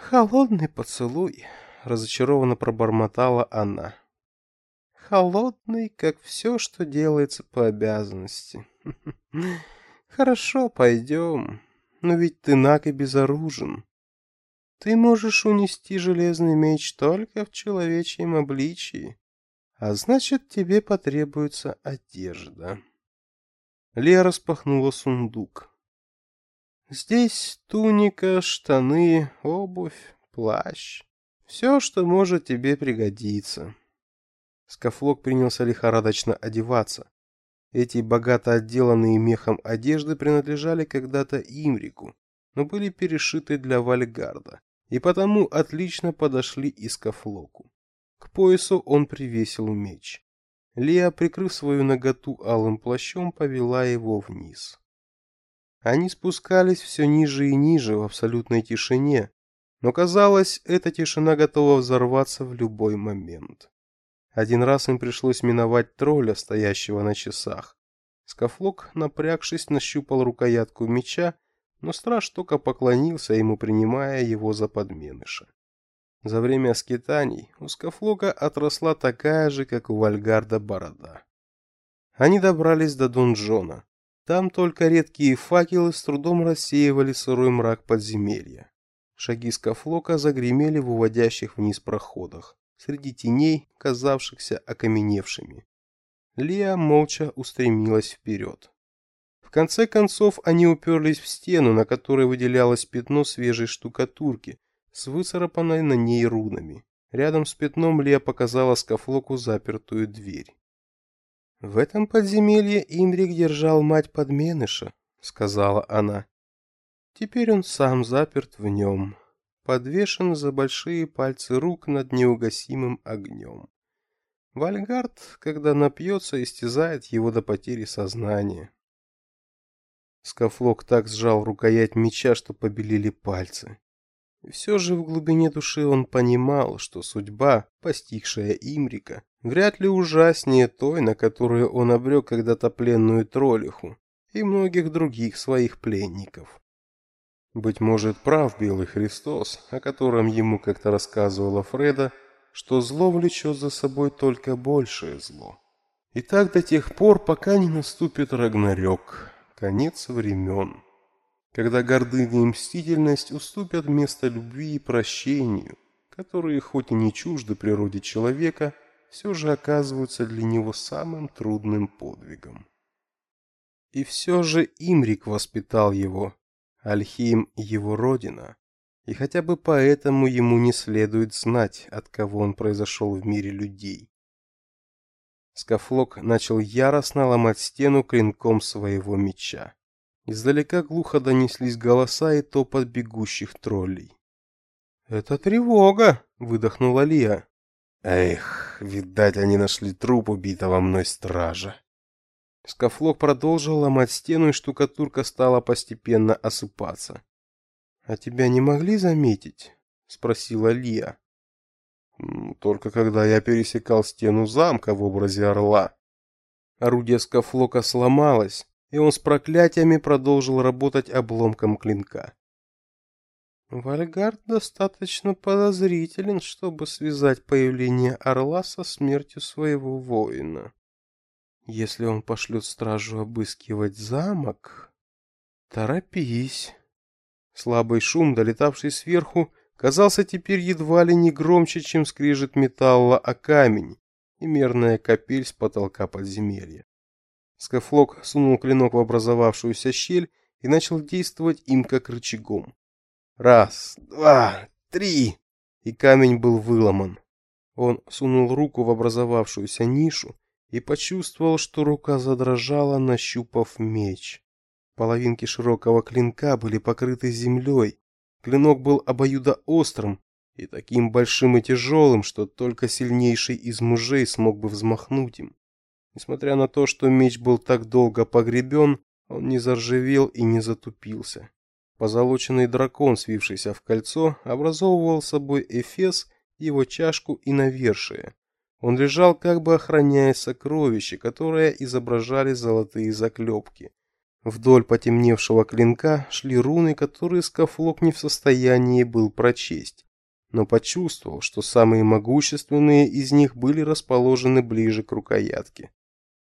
холодный поцелуй, разочарованно пробормотала она. Холодный, как все, что делается по обязанности. Хорошо, пойдем. Но ведь ты наг и безоружен. Ты можешь унести железный меч только в человечьем обличии, а значит, тебе потребуется одежда. Лера распахнула сундук. Здесь туника, штаны, обувь, плащ. Все, что может тебе пригодиться. Скафлок принялся лихорадочно одеваться. Эти богато отделанные мехом одежды принадлежали когда-то Имрику, но были перешиты для Вальгарда, и потому отлично подошли и Скафлоку. К поясу он привесил меч. Леа, прикрыв свою наготу алым плащом, повела его вниз. Они спускались все ниже и ниже в абсолютной тишине, но казалось, эта тишина готова взорваться в любой момент. Один раз им пришлось миновать тролля, стоящего на часах. Скафлок, напрягшись, нащупал рукоятку меча, но страж только поклонился ему, принимая его за подменыша. За время скитаний у Скафлока отросла такая же, как у Вальгарда, борода. Они добрались до донжона. Там только редкие факелы с трудом рассеивали сырой мрак подземелья. Шаги Скафлока загремели в уводящих вниз проходах, среди теней, казавшихся окаменевшими. Лия молча устремилась вперед. В конце концов они уперлись в стену, на которой выделялось пятно свежей штукатурки, с выцарапанной на ней рунами. Рядом с пятном Лея показала Скафлоку запертую дверь. «В этом подземелье Имрик держал мать подменыша», — сказала она. «Теперь он сам заперт в нем, подвешен за большие пальцы рук над неугасимым огнем. Вальгард, когда напьется, истязает его до потери сознания». Скафлок так сжал рукоять меча, что побелели пальцы. Все же в глубине души он понимал, что судьба, постигшая Имрика, вряд ли ужаснее той, на которую он обрек когда-то пленную троллиху и многих других своих пленников. Быть может, прав Белый Христос, о котором ему как-то рассказывала Фреда, что зло влечет за собой только большее зло. И так до тех пор, пока не наступит Рагнарёк, конец времен когда гордыня и мстительность уступят место любви и прощению, которые хоть и не чужды природе человека, все же оказываются для него самым трудным подвигом. И все же Имрик воспитал его, Альхим его родина, и хотя бы поэтому ему не следует знать, от кого он произошел в мире людей. Скафлок начал яростно ломать стену клинком своего меча. Издалека глухо донеслись голоса и топот бегущих троллей. «Это тревога!» — выдохнула Лия. «Эх, видать, они нашли труп убитого мной стража!» Скафлок продолжил ломать стену, и штукатурка стала постепенно осыпаться. «А тебя не могли заметить?» — спросила Лия. «Только когда я пересекал стену замка в образе орла». Орудие Скафлока сломалось, и он с проклятиями продолжил работать обломком клинка. Вальгард достаточно подозрителен, чтобы связать появление орла со смертью своего воина. Если он пошлет стражу обыскивать замок, торопись. Слабый шум, долетавший сверху, казался теперь едва ли не громче, чем скрежет металла о камень и мерная капель с потолка подземелья. Скафлок сунул клинок в образовавшуюся щель и начал действовать им как рычагом. Раз, два, три, и камень был выломан. Он сунул руку в образовавшуюся нишу и почувствовал, что рука задрожала, нащупав меч. Половинки широкого клинка были покрыты землей. Клинок был обоюдоострым и таким большим и тяжелым, что только сильнейший из мужей смог бы взмахнуть им. Несмотря на то, что меч был так долго погребен, он не заржавел и не затупился. Позолоченный дракон, свившийся в кольцо, образовывал собой эфес, его чашку и навершие. Он лежал, как бы охраняя сокровища, которые изображали золотые заклепки. Вдоль потемневшего клинка шли руны, которые Скафлок не в состоянии был прочесть, но почувствовал, что самые могущественные из них были расположены ближе к рукоятке.